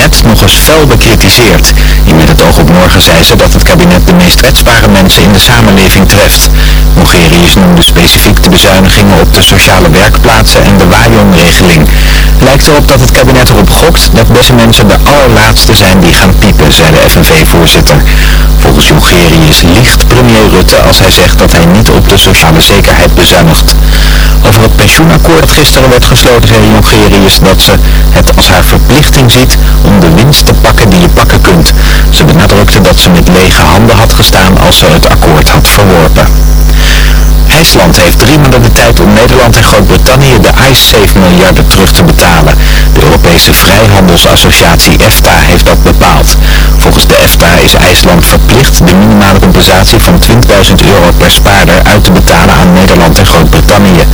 kabinet nog eens fel bekritiseerd. Met het oog op morgen zei ze dat het kabinet de meest kwetsbare mensen in de samenleving treft. Mogerius noemde specifiek de bezuinigingen op de sociale werkplaatsen en de WAJON-regeling. Lijkt erop dat het kabinet erop gokt dat deze mensen de allerlaatste zijn die gaan piepen, zei de FNV-voorzitter. Volgens Jongerius liegt premier Rutte als hij zegt dat hij niet op de sociale zekerheid bezuinigt. Over het pensioenakkoord dat gisteren werd gesloten zei Jongerius dat ze het als haar verplichting ziet om de winst te pakken die je pakken kunt. Ze benadrukte dat ze met lege handen had gestaan als ze het akkoord had verworpen. IJsland heeft drie maanden de tijd om Nederland en Groot-Brittannië de IceSafe miljarden terug te betalen. De Europese Vrijhandelsassociatie EFTA heeft dat bepaald. Volgens de EFTA is IJsland verplicht de minimale compensatie van 20.000 euro per spaarder uit te betalen aan Nederland en Groot-Brittannië.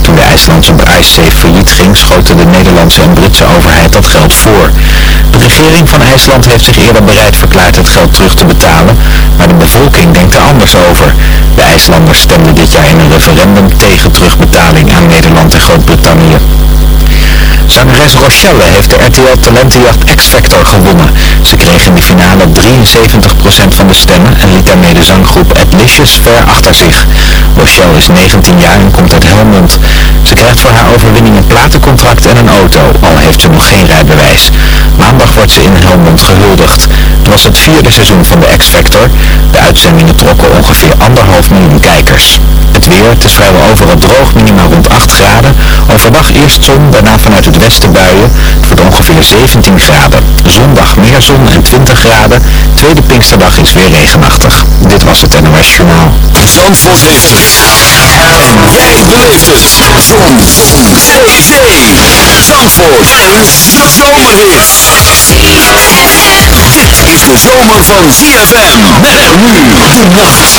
Toen de IJslandse IceSafe failliet ging, schoten de Nederlandse en Britse overheid dat geld voor. De regering van IJsland heeft zich eerder bereid verklaard het geld terug te betalen, maar de bevolking denkt er anders over. De IJslanders stemden dit jaar in een referendum tegen terugbetaling aan Nederland en Groot-Brittannië. Zangeres Rochelle heeft de RTL Talentenjacht X-Factor gewonnen. Ze kreeg in de finale 73% van de stemmen en liet daarmee de zanggroep Adlicious ver achter zich. Rochelle is 19 jaar en komt uit Helmond. Ze krijgt voor haar overwinning een platencontract en een auto, al heeft ze nog geen rijbewijs. Maandag wordt ze in Helmond gehuldigd. Het was het vierde seizoen van de X-Factor. De uitzendingen trokken ongeveer anderhalf miljoen kijkers. Het weer, het is vrijwel overal droog, minimaal rond 8 graden. Overdag eerst zon, daarna vanuit het westen buien. Het wordt ongeveer 17 graden. Zondag meer zon en 20 graden. Tweede Pinksterdag is weer regenachtig. Dit was het NOS Journaal. Zandvoort heeft het. En jij beleeft het. Zon. Zee. Zee. Zandvoort. En zomerhit. Dit is de zomer van ZFM. Met nu de nacht.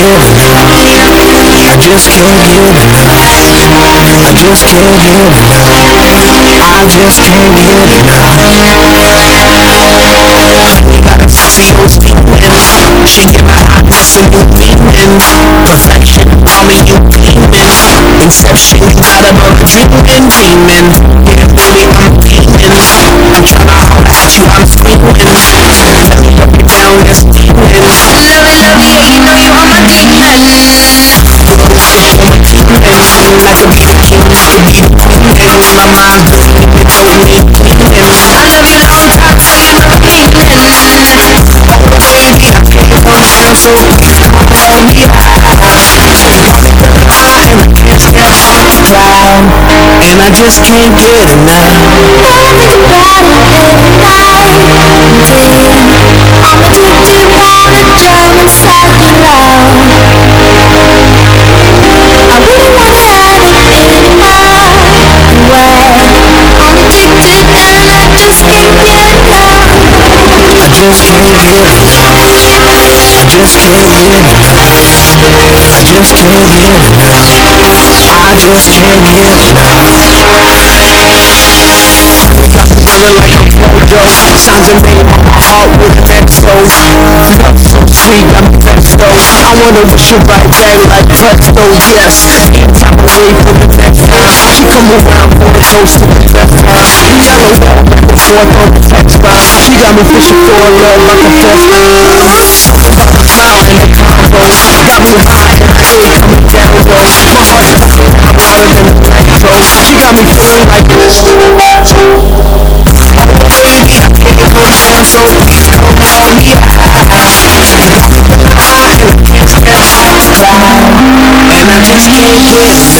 Get enough. I just can't get enough. I just can't get enough. I just can't get enough. Gotta see those feelings. She give my eyes a new meaning. Perfection, call me you demon. Inception, we got a bird dreaming, dreaming. Yeah, baby, I'm demon. I'm tryna holler at you, I'm screaming. Tell me up and down, demon. You you demon. A told me dreaming. I love And I just can't get enough. I think about it every just can't enough I just can't get enough I just can't enough I just can't get feeling like I'm Frodo Signs are made on my heart with explode Love so sweet, me presto I wanna wish you right back like presto, yes. I'm away from the next time She come around for a toast to the best time We a walk back and forth on the text got me fishing for a love like a fish the smile the just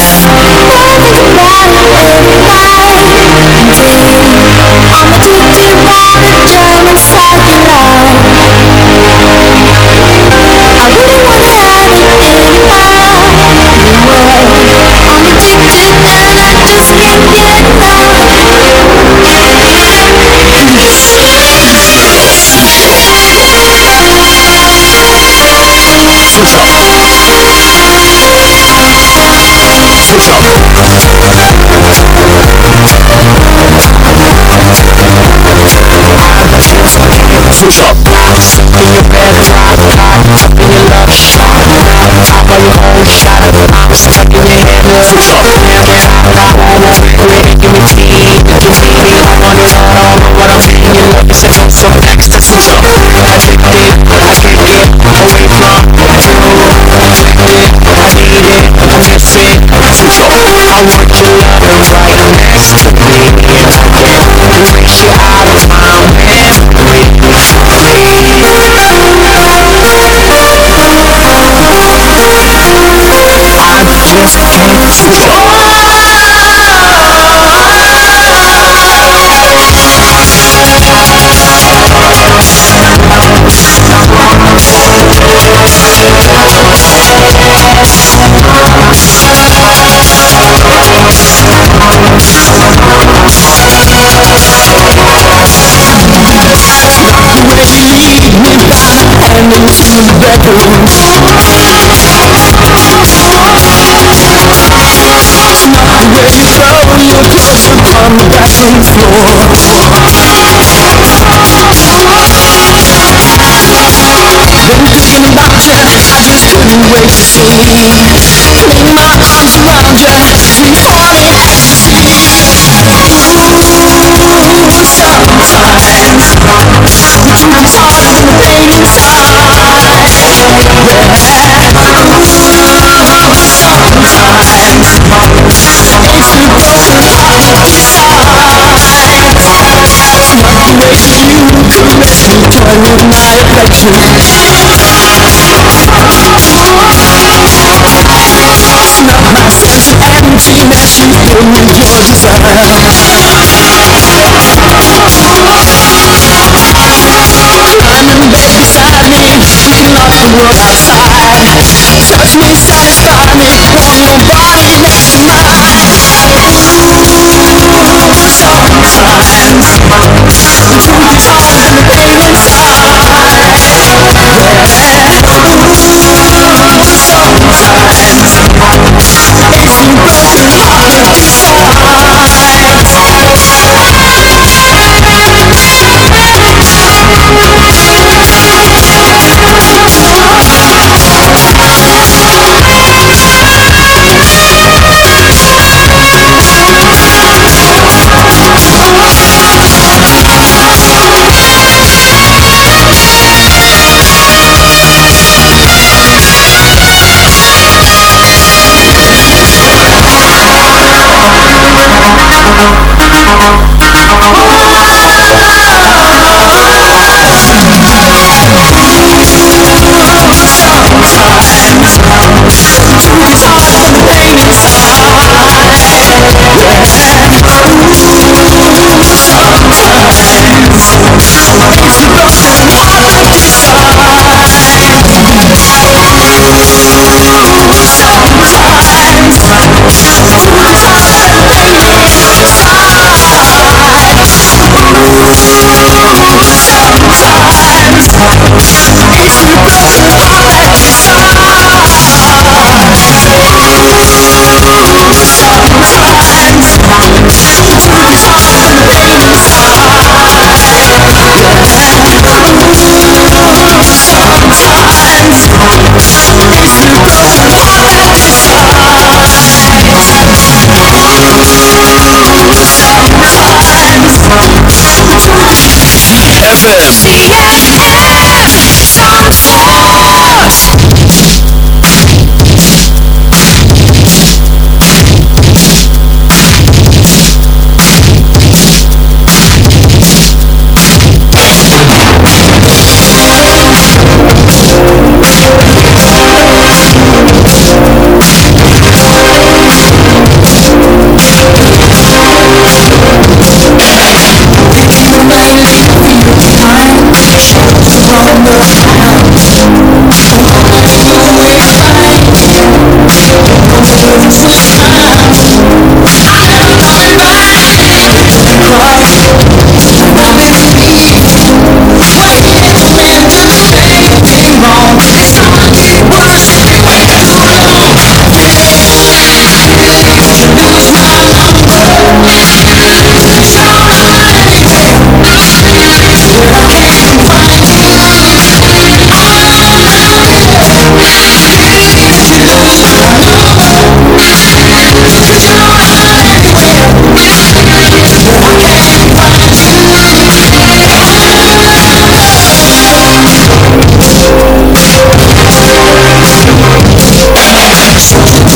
Switch up In your bed, top in your love shot Top of your own shot Stuck in your head, switch up Quick, give me tea, give me tea I want it all, all know what I'm saying Your love is so, so extra Switch up Addicted, I get away from you. Addicted, I need it, I up I want your love right next to me And I to see Putting my arms around you, before ecstasy Ooh, sometimes The truth is harder than the pain inside with my affection You She'll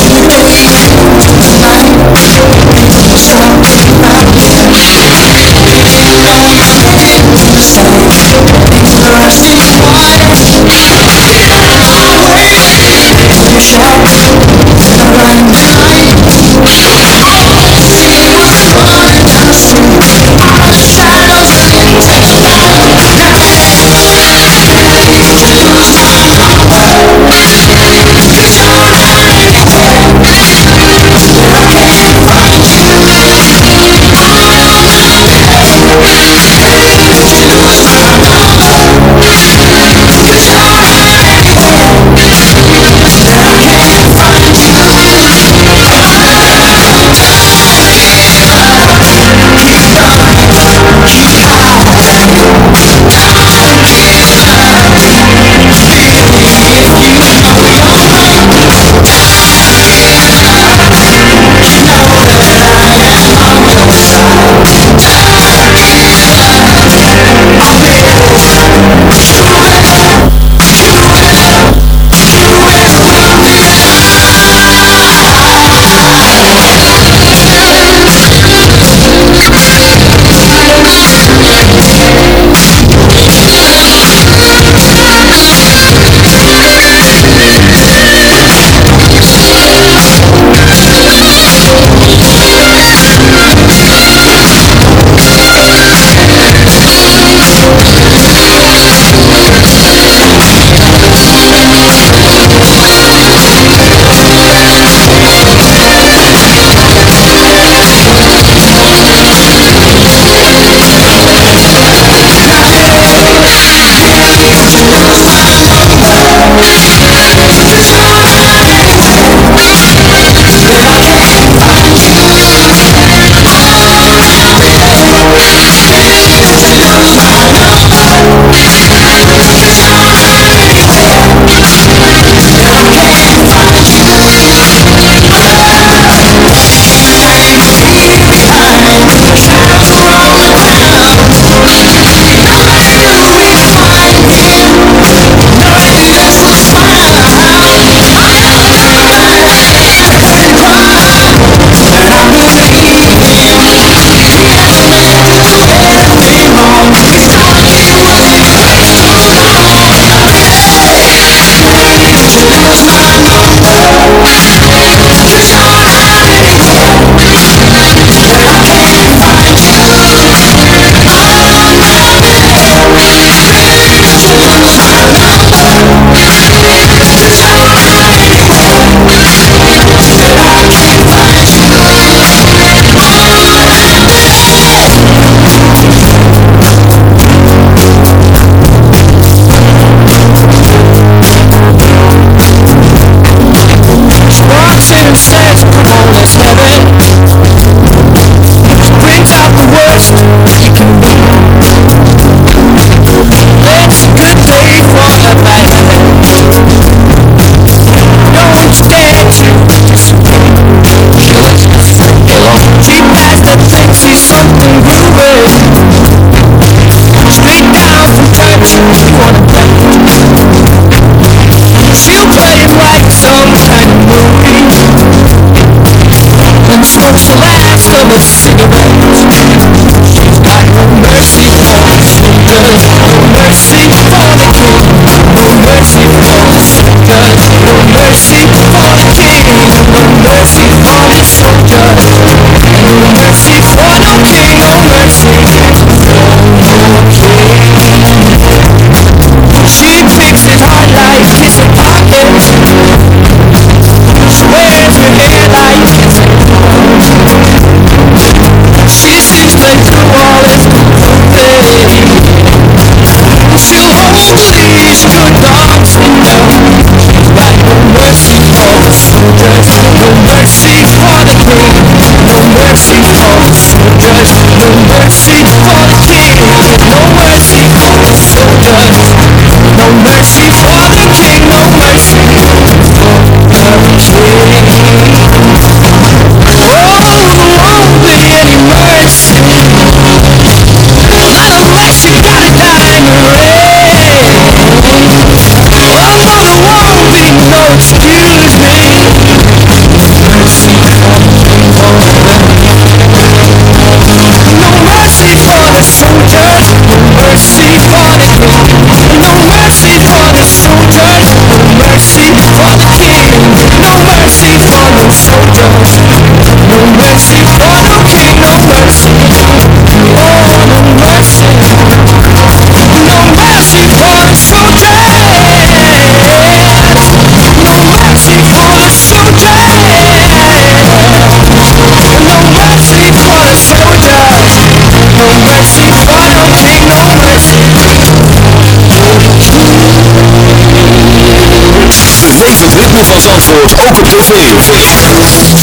het ritme van Zandvoort ook op tv.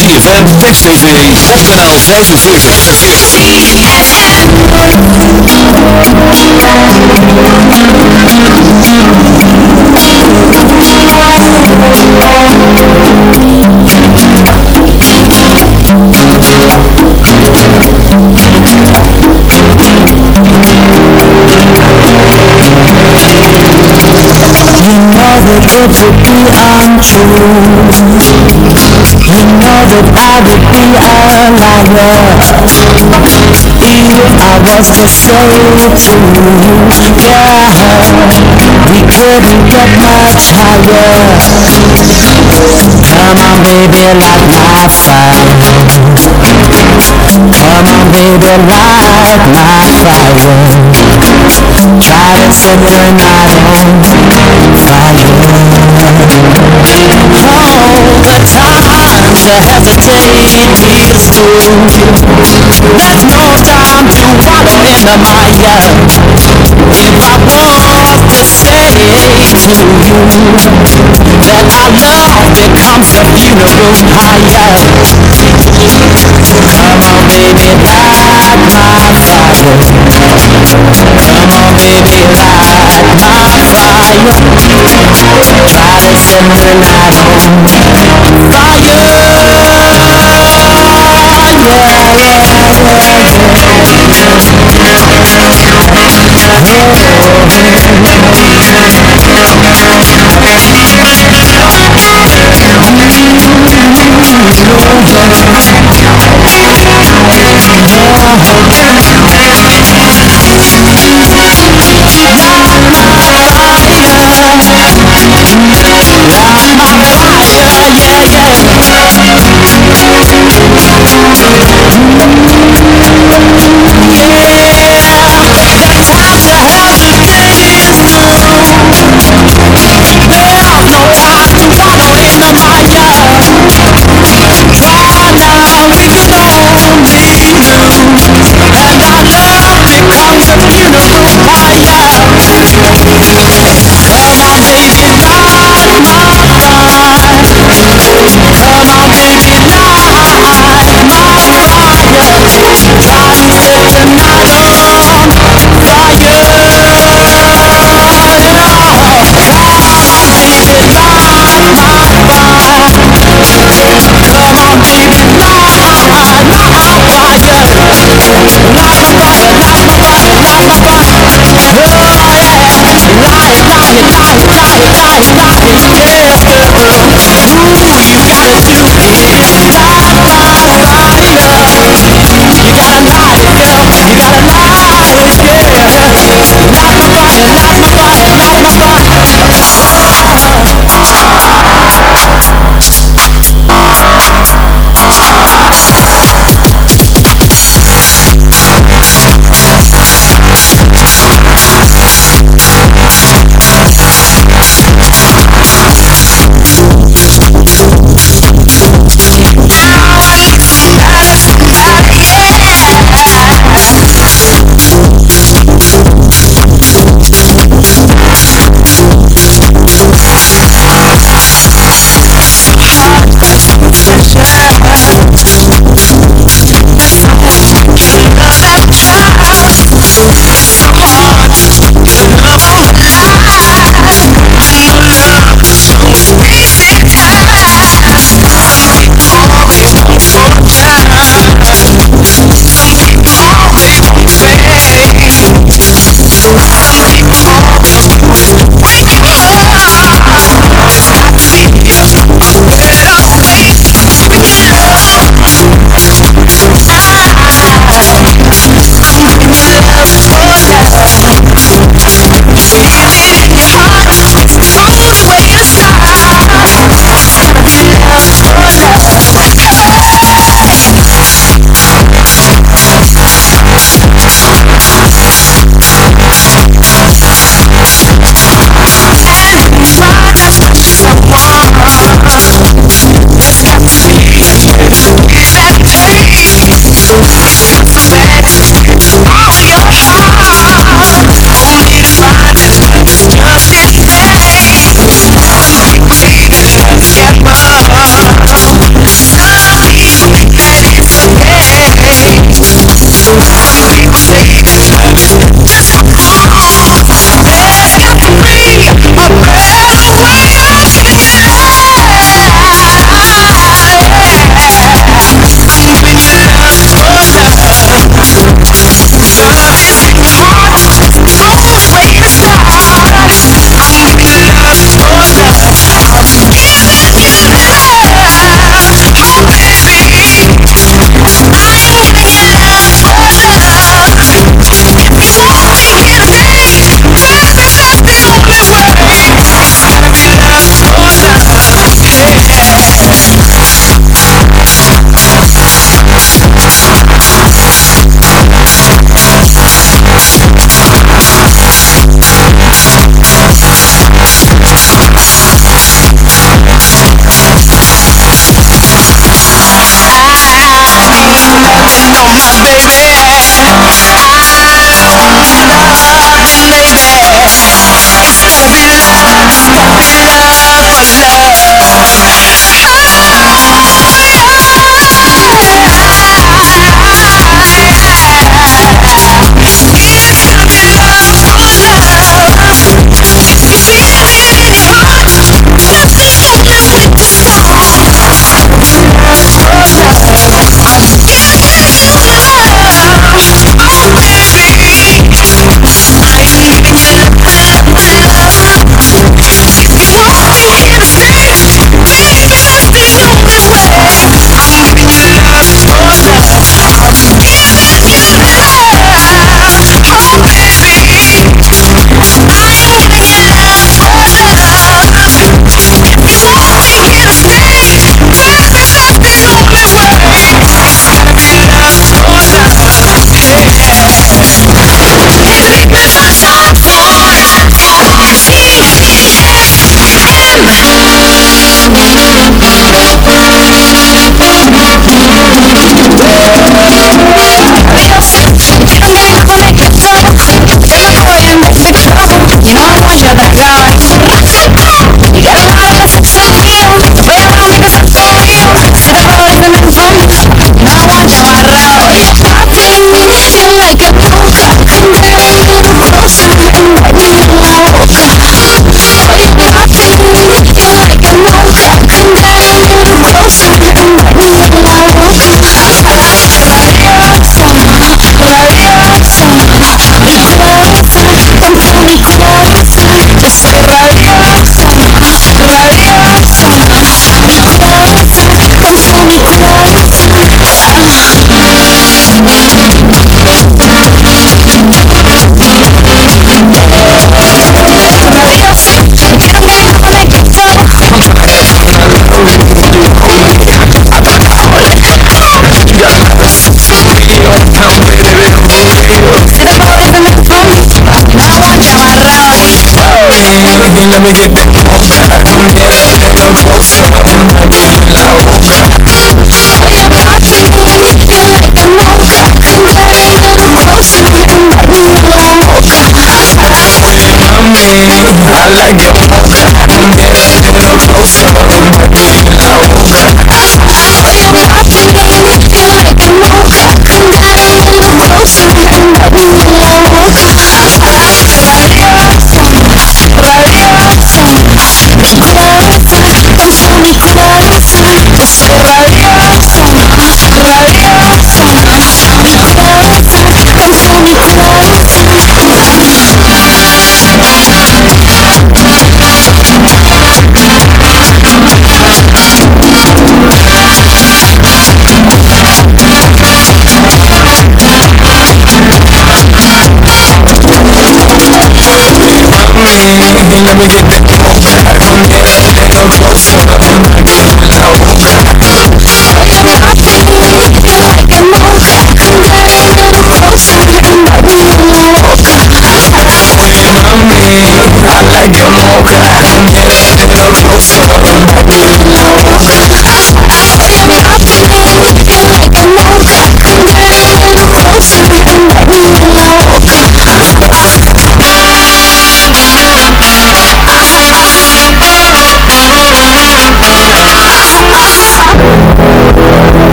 ZFM, Text TV, op kanaal 45. You know that it would be untrue You know that I would be a liar If I was to say it to you Yeah, we couldn't get much higher Come on baby, light my fire. Come on baby, light my fire. Try to set the night on All the time to hesitate is due There's no time to wallow in the mire If I was to say to you That our love becomes a funeral pyre something at home. Fire! Yeah, yeah, yeah. Oh,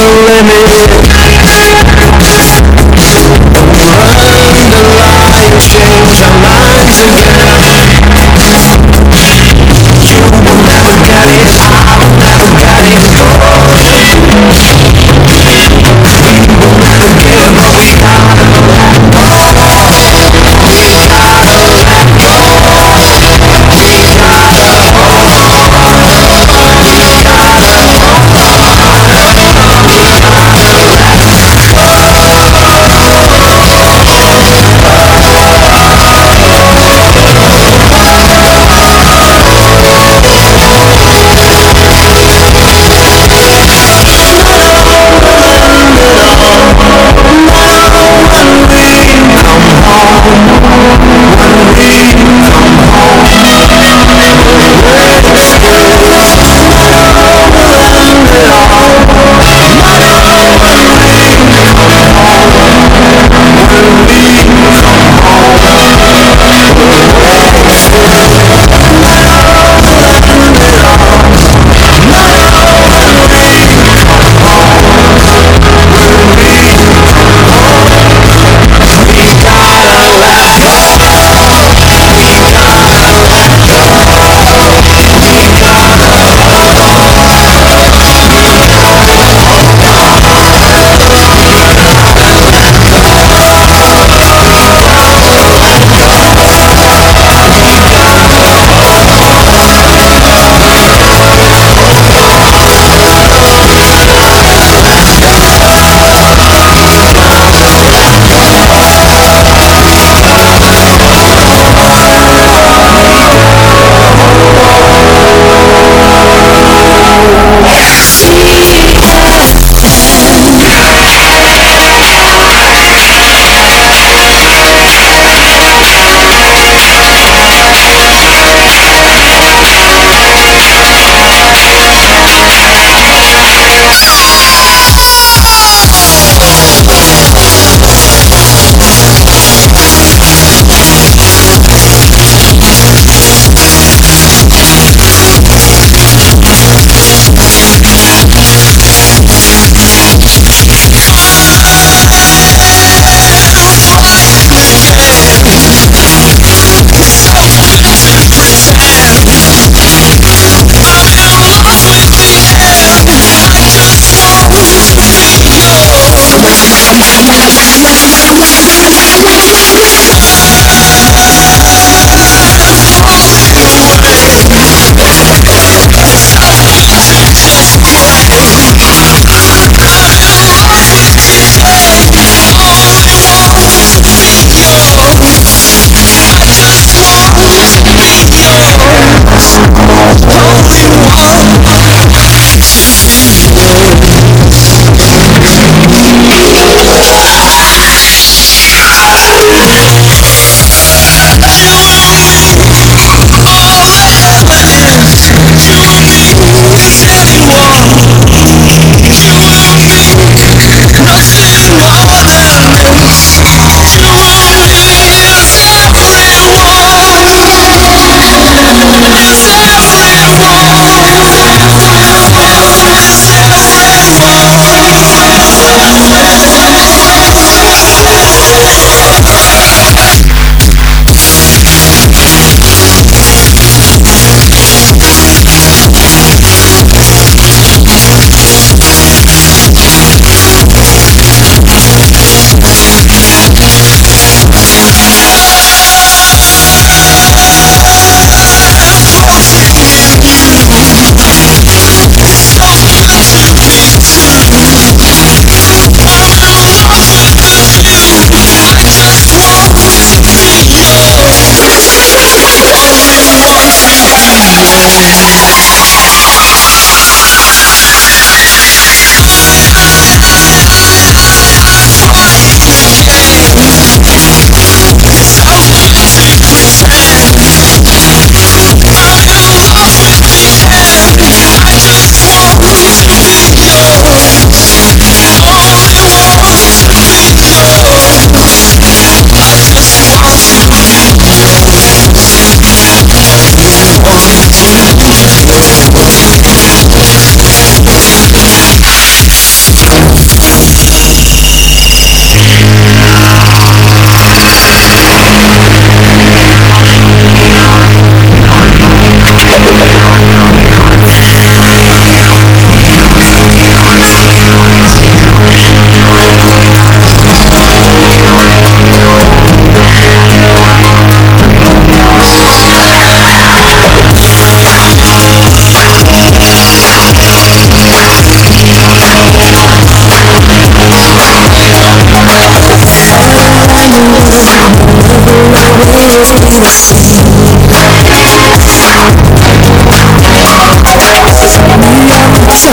reach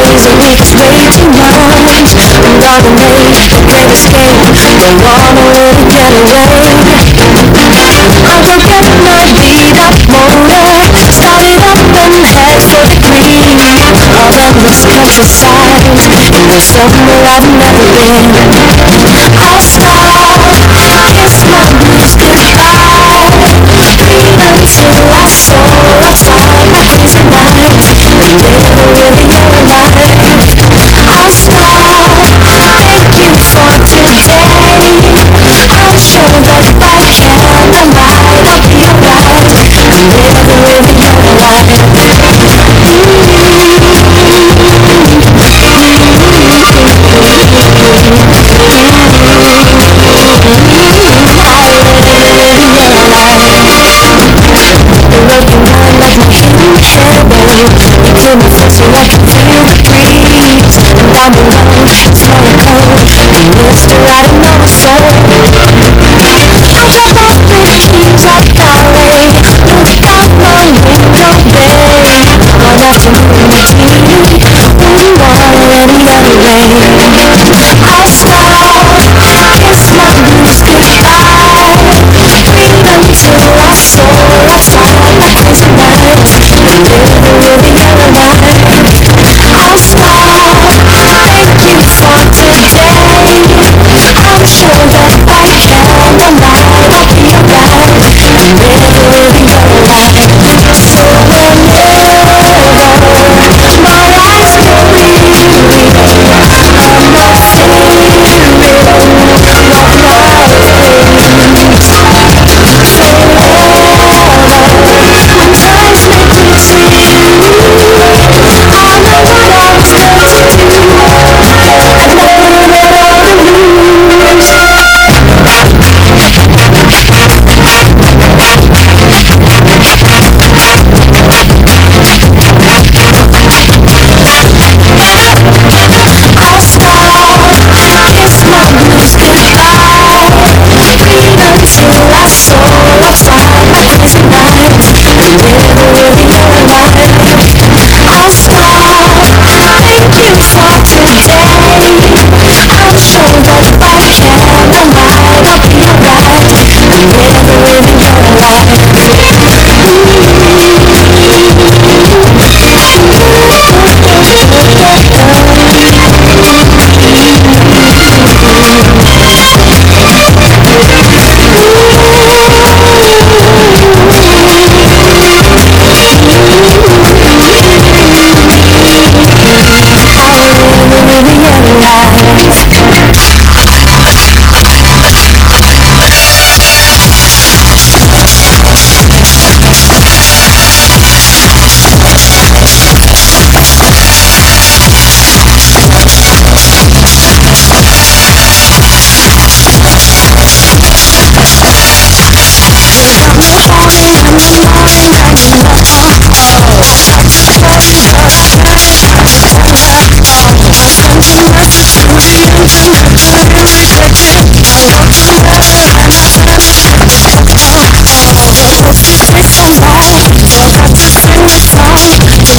days, a week, day to night I'm driving late, can't escape Don't wanna really get away. I will get my beat up motor. Start it up and head for the green Around this countryside In the summer I've never been didn't really know about I'm been running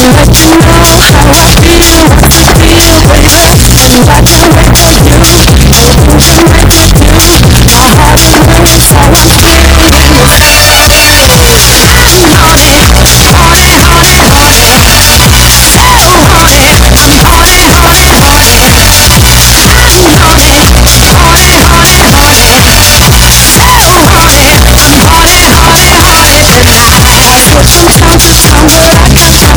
let you know how I feel, what I feel baby? you act like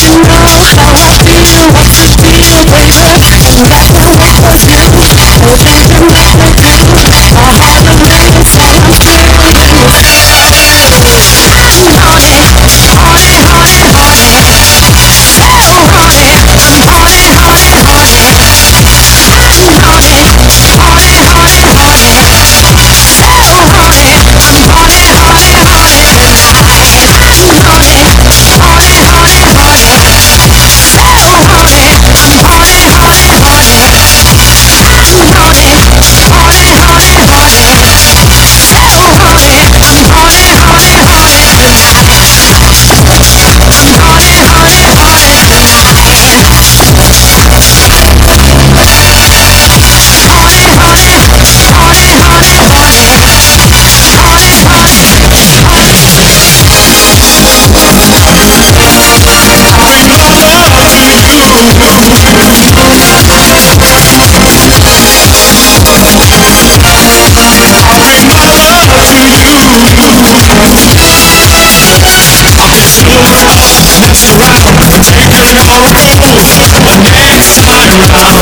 you know how I feel, what's the deal, baby? And that's what I told Música